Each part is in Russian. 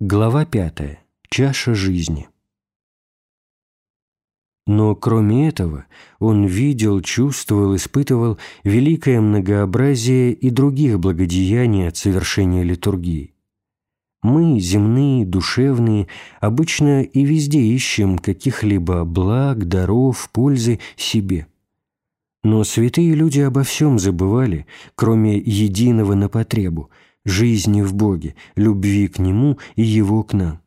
Глава пятая. Чаша жизни. Но кроме этого он видел, чувствовал, испытывал великое многообразие и других благодеяний от совершения литургии. Мы, земные, душевные, обычно и везде ищем каких-либо благ, даров, пользы себе. Но святые люди обо всем забывали, кроме единого на потребу – жизни в Боге, любви к Нему и Его к нам.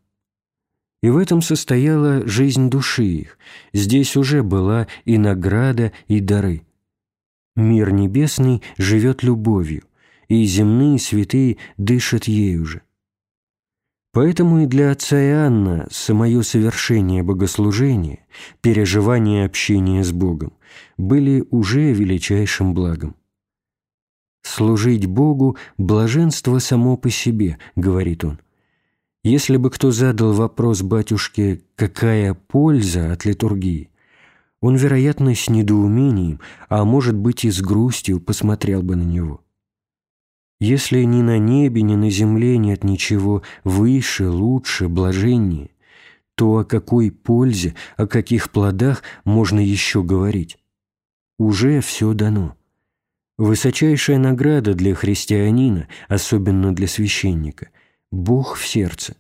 И в этом состояла жизнь души их. Здесь уже была и награда, и дары. Мир небесный живет любовью, и земные святые дышат ею же. Поэтому и для отца Иоанна самое совершение богослужения, переживание общения с Богом были уже величайшим благом. «Служить Богу – блаженство само по себе», – говорит он. Если бы кто задал вопрос батюшке «какая польза от литургии?», он, вероятно, с недоумением, а может быть и с грустью посмотрел бы на него. Если ни на небе, ни на земле нет ничего выше, лучше, блаженнее, то о какой пользе, о каких плодах можно еще говорить? Уже все дано. Высочайшая награда для христианина, особенно для священника – Бог в сердце.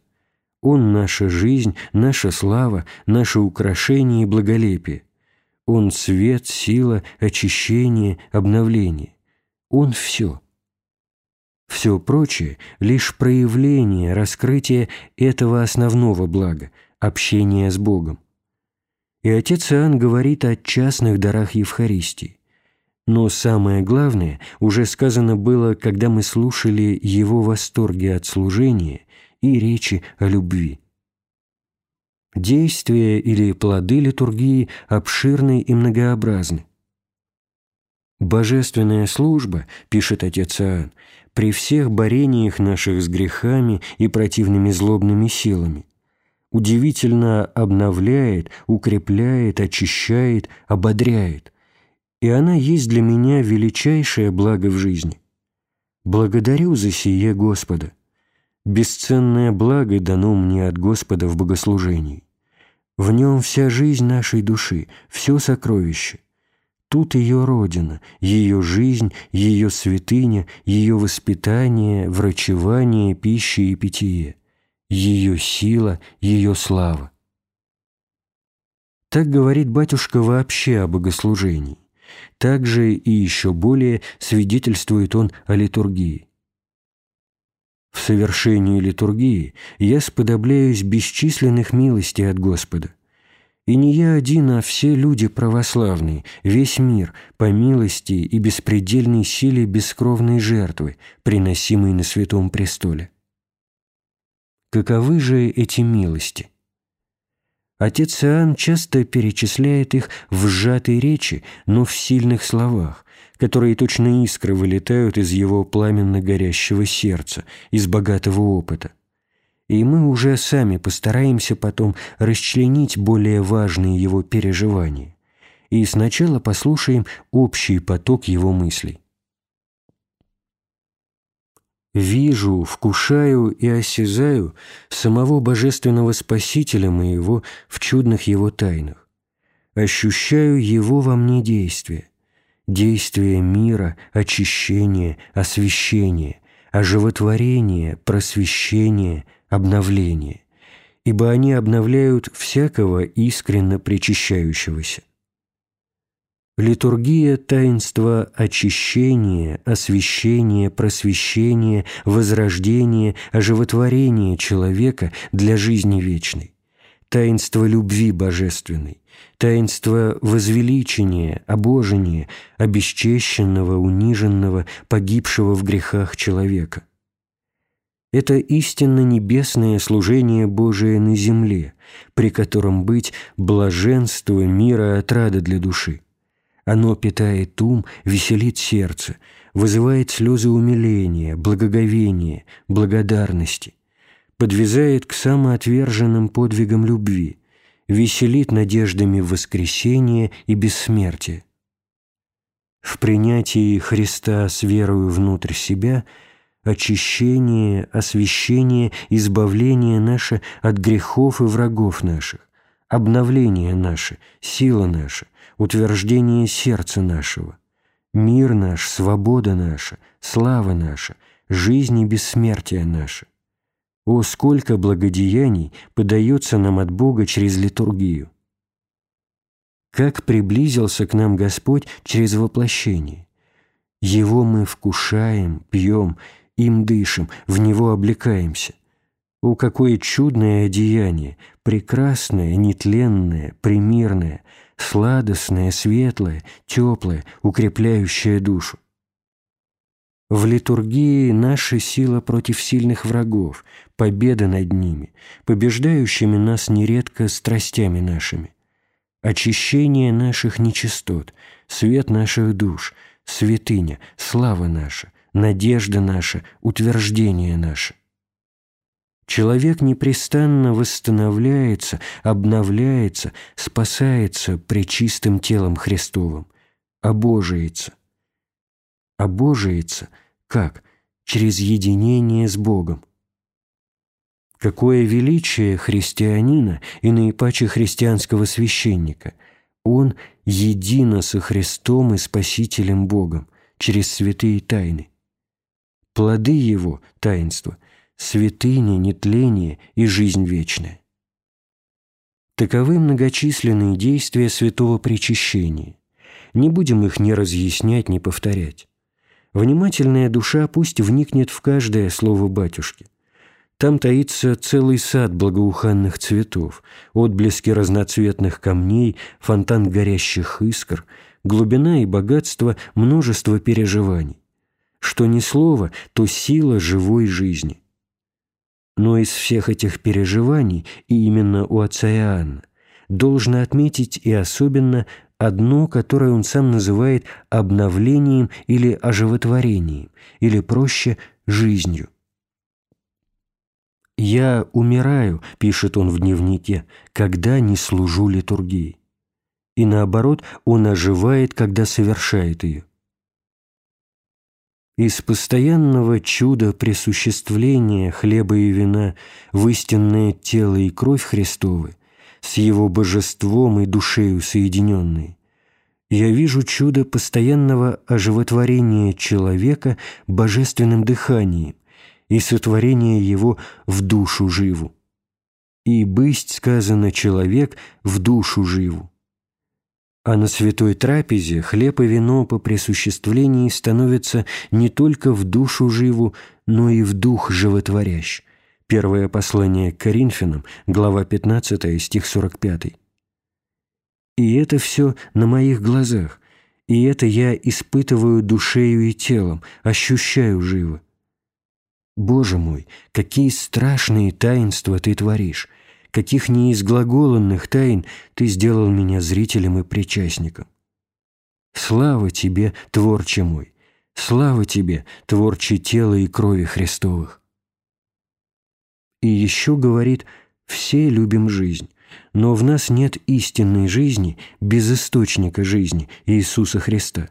Он – наша жизнь, наша слава, наше украшение и благолепие. Он – свет, сила, очищение, обновление. Он – все. Все прочее – лишь проявление, раскрытие этого основного блага – общения с Богом. И отец Иоанн говорит о частных дарах Евхаристии. Но самое главное уже сказано было, когда мы слушали его восторги от служения и речи о любви. Действия или плоды литургии обширны и многообразны. «Божественная служба, — пишет отец Иоанн, — при всех борениях наших с грехами и противными злобными силами, удивительно обновляет, укрепляет, очищает, ободряет, и она есть для меня величайшее благо в жизни. Благодарю за сие Господа. Бесценное благо дано мне от Господа в богослужении. В нем вся жизнь нашей души, все сокровище. Тут ее родина, ее жизнь, ее святыня, ее воспитание, врачевание, пища и питье, ее сила, ее слава. Так говорит батюшка вообще о богослужении. Также и еще более свидетельствует он о литургии. В совершении литургии я сподобляюсь бесчисленных милостей от Господа. И не я один, а все люди православные, весь мир, по милости и беспредельной силе бескровной жертвы, приносимой на Святом Престоле. Каковы же эти милости? Отец Иоанн часто перечисляет их в сжатой речи, но в сильных словах, которые точно искры вылетают из его пламенно горящего сердца, из богатого опыта. И мы уже сами постараемся потом расчленить более важные его переживания. И сначала послушаем общий поток его мыслей. Вижу, вкушаю и осязаю самого Божественного Спасителя моего в чудных Его тайнах. Ощущаю Его во мне действие, действие мира, очищения, освящения, оживотворения, просвещения, обновления, ибо они обновляют всякого искренно причащающегося. Литургия – таинство очищения, освящения, просвещения, возрождения, оживотворения человека для жизни вечной. Таинство любви божественной, таинство возвеличения, обожения, обесчещенного, униженного, погибшего в грехах человека. Это истинно небесное служение Божие на земле, при котором быть блаженство, мира, отрада для души. Оно питает ум, веселит сердце, вызывает слезы умиления, благоговения, благодарности, подвязает к самоотверженным подвигам любви, веселит надеждами воскресения и бессмертия. В принятии Христа с верою внутрь себя очищение, освящение, избавление наше от грехов и врагов наших, обновление наше, сила наша, утверждение сердца нашего, мир наш, свобода наша, слава наша, жизнь и бессмертие наше. О, сколько благодеяний подается нам от Бога через литургию! Как приблизился к нам Господь через воплощение! Его мы вкушаем, пьем, им дышим, в Него облекаемся. О, какое чудное одеяние, прекрасное, нетленное, примирное, сладостное, светлое, теплое, укрепляющее душу. В литургии наша сила против сильных врагов, победа над ними, побеждающими нас нередко страстями нашими. Очищение наших нечистот, свет наших душ, святыня, слава наша, надежда наша, утверждение наше. Человек непрестанно восстановляется, обновляется, спасается пречистым телом Христовым, обожается – обожается. Как? Через единение с Богом. Какое величие христианина и наипаче христианского священника! Он едино со Христом и Спасителем Богом через святые тайны. Плоды Его, таинства, святыня, нетление и жизнь вечная. Таковы многочисленные действия святого причащения. Не будем их ни разъяснять, ни повторять. Внимательная душа пусть вникнет в каждое слово батюшки. Там таится целый сад благоуханных цветов, отблески разноцветных камней, фонтан горящих искр, глубина и богатство множества переживаний. Что ни слово, то сила живой жизни. Но из всех этих переживаний, и именно у отца Иоанна, должно отметить и особенно одно, которое он сам называет обновлением или оживотворением, или проще жизнью. «Я умираю», — пишет он в дневнике, — «когда не служу литургии». И наоборот, он оживает, когда совершает ее. Из постоянного чуда присуществления хлеба и вина в истинное тело и кровь Христовы с его божеством и душею соединенные, я вижу чудо постоянного оживотворения человека божественным дыханием и сотворения его в душу живу. И бысть сказано человек в душу живу. А на святой трапезе хлеб и вино по присуществлении становятся не только в душу живу, но и в дух животворящ. Первое послание к Коринфянам, глава 15, стих 45. И это все на моих глазах, и это я испытываю душею и телом, ощущаю живо. Боже мой, какие страшные таинства Ты творишь, каких неизглаголанных тайн Ты сделал меня зрителем и причастником. Слава Тебе, Творче мой! Слава Тебе, Творче тела и крови Христовых! И еще говорит, все любим жизнь, но в нас нет истинной жизни без источника жизни Иисуса Христа.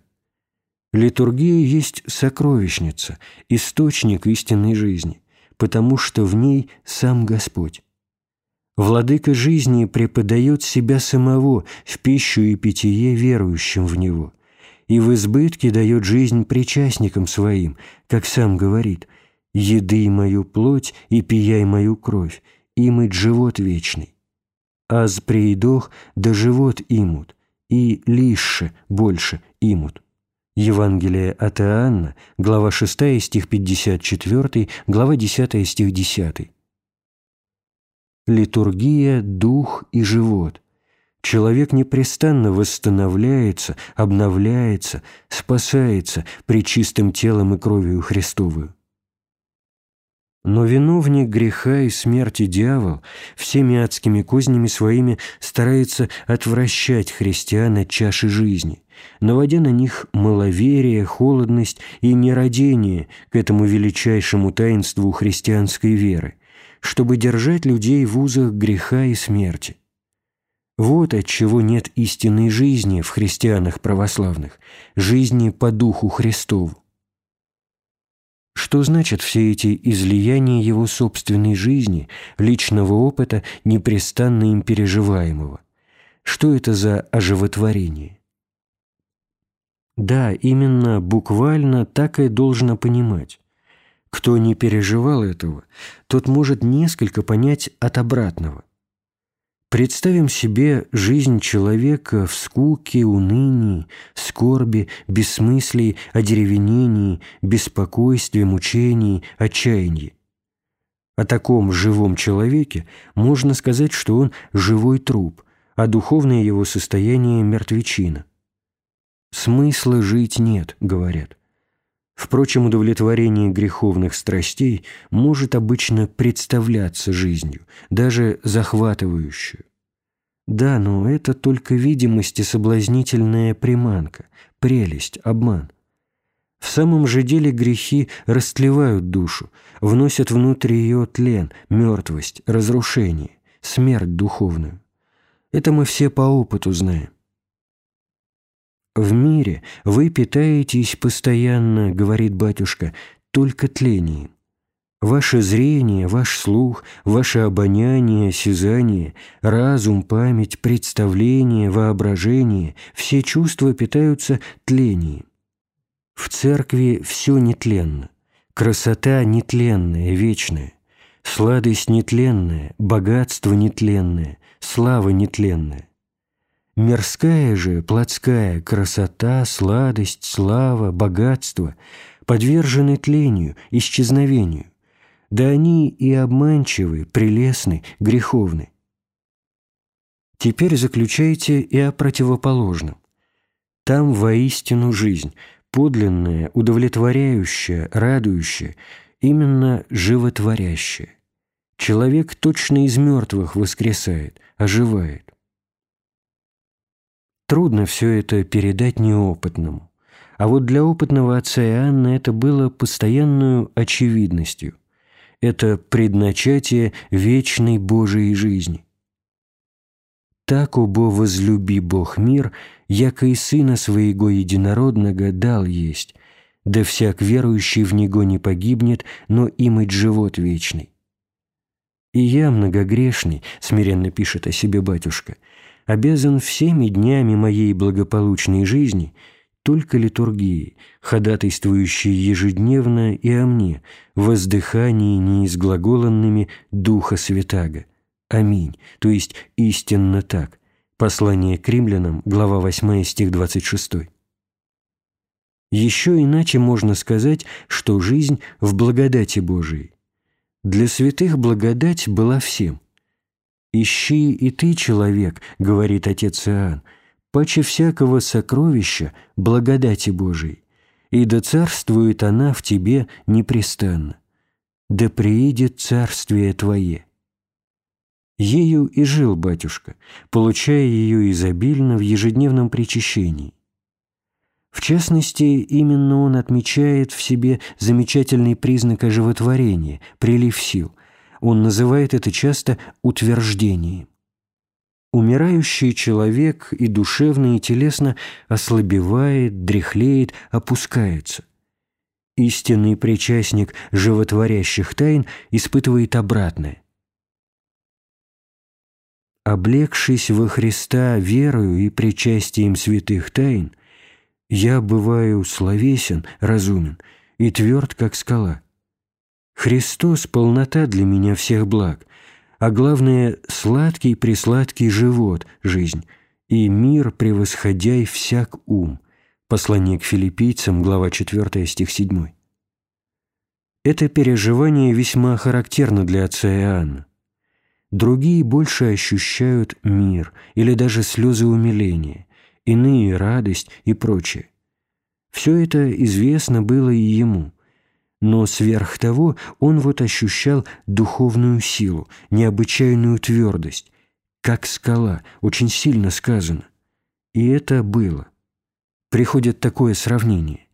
Литургия есть сокровищница, источник истинной жизни, потому что в ней сам Господь. Владыка жизни преподает себя самого в пищу и питье верующим в Него, и в избытке дает жизнь причастникам своим, как сам говорит – еды мою плоть и пияй мою кровь, имыть живот вечный. Аз приидох, да живот имут, и лише больше имут. Евангелие от Иоанна, глава 6, стих 54, глава 10, стих 10. Литургия – дух и живот. Человек непрестанно восстановляется, обновляется, спасается причистым телом и кровью Христовую. Но виновник греха и смерти дьявол всеми адскими кознями своими старается отвращать христиан от чаши жизни, наводя на них маловерие, холодность и нерадение к этому величайшему таинству христианской веры, чтобы держать людей в узах греха и смерти. Вот от чего нет истинной жизни в христианах православных, жизни по Духу Христову. Что значит все эти излияния его собственной жизни, личного опыта, непрестанно им переживаемого? Что это за оживотворение? Да, именно буквально так и должно понимать. Кто не переживал этого, тот может несколько понять от обратного. Представим себе жизнь человека в скуке, унынии, скорби, бессмыслии, одеревенении, беспокойстве, мучении, отчаянии. О таком живом человеке можно сказать, что он живой труп, а духовное его состояние – мертвечина. «Смысла жить нет», — говорят. Впрочем, удовлетворение греховных страстей может обычно представляться жизнью, даже захватывающую. Да, но это только видимость и соблазнительная приманка, прелесть, обман. В самом же деле грехи растлевают душу, вносят внутрь ее тлен, мертвость, разрушение, смерть духовную. Это мы все по опыту знаем. «В мире вы питаетесь постоянно, — говорит батюшка, — только тлением. Ваше зрение, ваш слух, ваше обоняние, осязание, разум, память, представление, воображение — все чувства питаются тлением. В церкви все нетленно, красота нетленная, вечная, сладость нетленная, богатство нетленное, слава нетленная. Мирская же, плотская красота, сладость, слава, богатство подвержены тлению, исчезновению. Да они и обманчивы, прелестны, греховны. Теперь заключайте и о противоположном. Там воистину жизнь, подлинная, удовлетворяющая, радующая, именно животворящая. Человек точно из мертвых воскресает, оживает. Трудно все это передать неопытному. А вот для опытного отца Иоанна это было постоянную очевидностью. Это предначатие вечной Божией жизни. «Так, убо возлюби Бог мир, яко и Сына Своего Единородного дал есть, да всяк верующий в Него не погибнет, но имыть живот вечный». «И я, многогрешный», — смиренно пишет о себе батюшка, — обязан всеми днями моей благополучной жизни только литургии, ходатайствующей ежедневно и о мне, воздыхании неизглаголанными Духа Святаго. Аминь, то есть истинно так. Послание к римлянам, глава 8, стих 26. Еще иначе можно сказать, что жизнь в благодати Божией. Для святых благодать была всем – «Ищи и ты, человек, — говорит отец Иоанн, — паче всякого сокровища благодати Божией, и да царствует она в тебе непрестанно. Да приидет царствие твое». Ею и жил батюшка, получая ее изобильно в ежедневном причащении. В частности, именно он отмечает в себе замечательный признак оживотворения, прилив сил – он называет это часто утверждением. Умирающий человек и душевно, и телесно ослабевает, дряхлеет, опускается. Истинный причастник животворящих тайн испытывает обратное. Облегшись во Христа верою и причастием святых тайн, я бываю словесен, разумен и тверд, как скала. Христос – полнота для меня всех благ, а главное – сладкий-присладкий живот, жизнь, и мир, превосходяй всяк ум. Послание к филиппийцам, глава 4, стих 7. Это переживание весьма характерно для отца Иоанна. Другие больше ощущают мир или даже слезы умиления, иные – радость и прочее. Все это известно было и ему – но сверх того он вот ощущал духовную силу, необычайную твердость, как скала, очень сильно сказано. И это было. Приходит такое сравнение.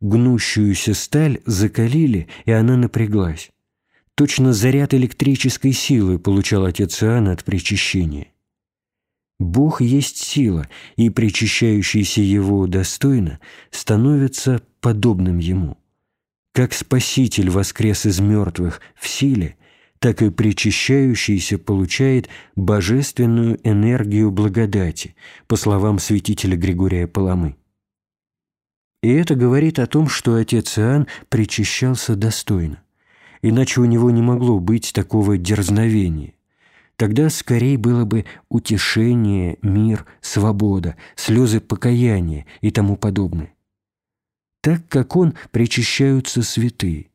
Гнущуюся сталь закалили, и она напряглась. Точно заряд электрической силы получал отец Иоанн от причащения. Бог есть сила, и причащающийся Его достойно становится подобным Ему. Как Спаситель воскрес из мертвых в силе, так и причащающийся получает божественную энергию благодати, по словам святителя Григория Паламы. И это говорит о том, что отец Иоанн причащался достойно, иначе у него не могло быть такого дерзновения. Тогда скорее было бы утешение, мир, свобода, слезы покаяния и тому подобное. Так как он причащаются святые.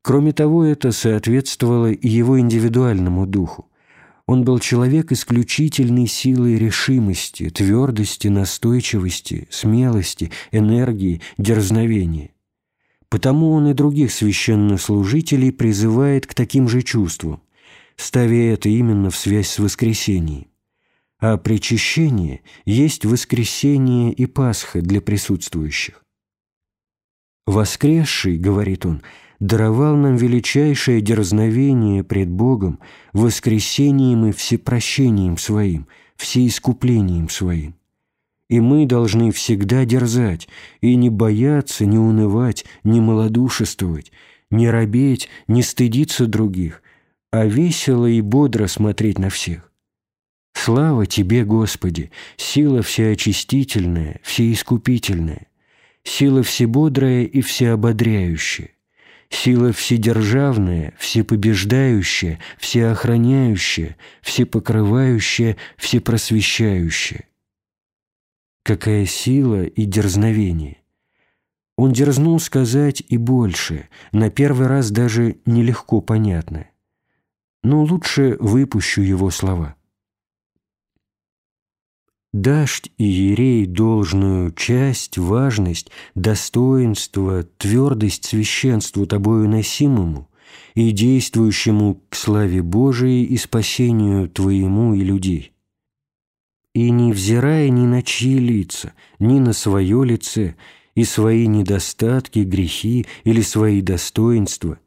Кроме того, это соответствовало и его индивидуальному духу. Он был человек исключительной силы решимости, твердости, настойчивости, смелости, энергии, дерзновения. Потому он и других священнослужителей призывает к таким же чувствам, ставя это именно в связь с воскресением. А причащение есть воскресение и Пасха для присутствующих. «Воскресший, — говорит он, — даровал нам величайшее дерзновение пред Богом, воскресением и всепрощением Своим, всеискуплением Своим. И мы должны всегда дерзать, и не бояться, не унывать, не малодушествовать, не робеть, не стыдиться других, а весело и бодро смотреть на всех. Слава Тебе, Господи, сила всеочистительная, всеискупительная сила всебодрая и всеободряющая, сила вседержавная, всепобеждающая, всеохраняющая, всепокрывающая, всепросвещающая. Какая сила и дерзновение! Он дерзнул сказать и больше, на первый раз даже нелегко понятное. Но лучше выпущу его слова. Дашь иерей должную часть, важность, достоинство, твердость священству тобою носимому и действующему к славе Божией и спасению твоему и людей. И не взирая ни на чьи лица, ни на свое лице, и свои недостатки, грехи или свои достоинства,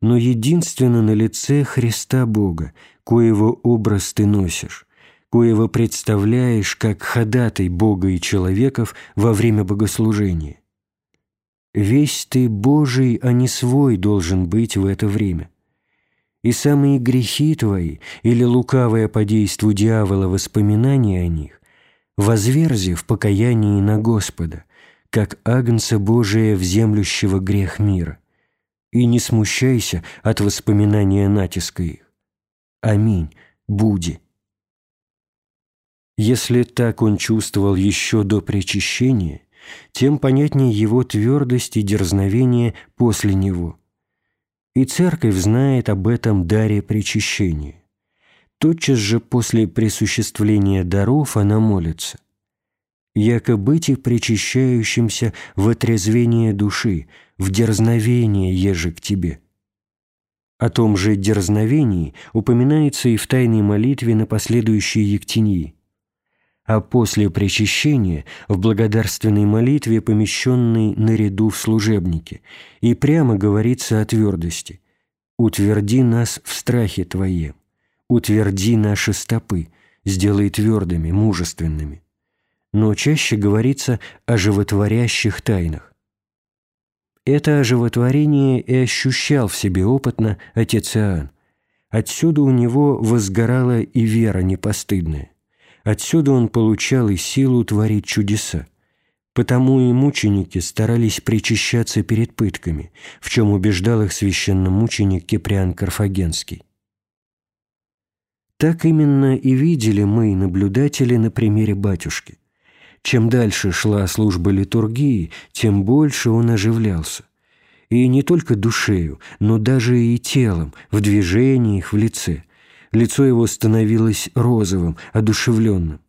но единственно на лице Христа Бога, коего образ ты носишь, коего представляешь как ходатай Бога и человеков во время богослужения. Весь ты Божий, а не свой должен быть в это время. И самые грехи твои или лукавое по действу дьявола воспоминания о них возверзи в покаянии на Господа, как агнца Божия вземлющего грех мира, и не смущайся от воспоминания натиска их. Аминь. Буди. Если так он чувствовал еще до причащения, тем понятнее его твердость и дерзновение после него. И церковь знает об этом даре причащения. Тотчас же после присуществления даров она молится. «Яко быть и причащающимся в отрезвение души, в дерзновение еже к тебе». О том же дерзновении упоминается и в тайной молитве на последующей Ектении а после причащения в благодарственной молитве, помещенной наряду в служебнике, и прямо говорится о твердости «Утверди нас в страхе Твоем, утверди наши стопы, сделай твердыми, мужественными». Но чаще говорится о животворящих тайнах. Это оживотворение и ощущал в себе опытно отец Иоанн. Отсюда у него возгорала и вера непостыдная. Отсюда он получал и силу творить чудеса. Потому и мученики старались причащаться перед пытками, в чем убеждал их священномученик Киприан Карфагенский. Так именно и видели мы, наблюдатели, на примере батюшки. Чем дальше шла служба литургии, тем больше он оживлялся. И не только душею, но даже и телом, в движениях, в лице – Лицо его становилось розовым, одушевленным.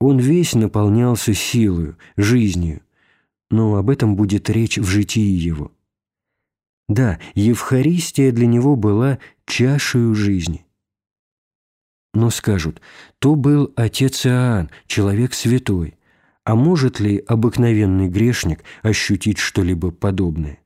Он весь наполнялся силою, жизнью. Но об этом будет речь в житии его. Да, Евхаристия для него была чашею жизни. Но скажут, то был отец Иоанн, человек святой, а может ли обыкновенный грешник ощутить что-либо подобное?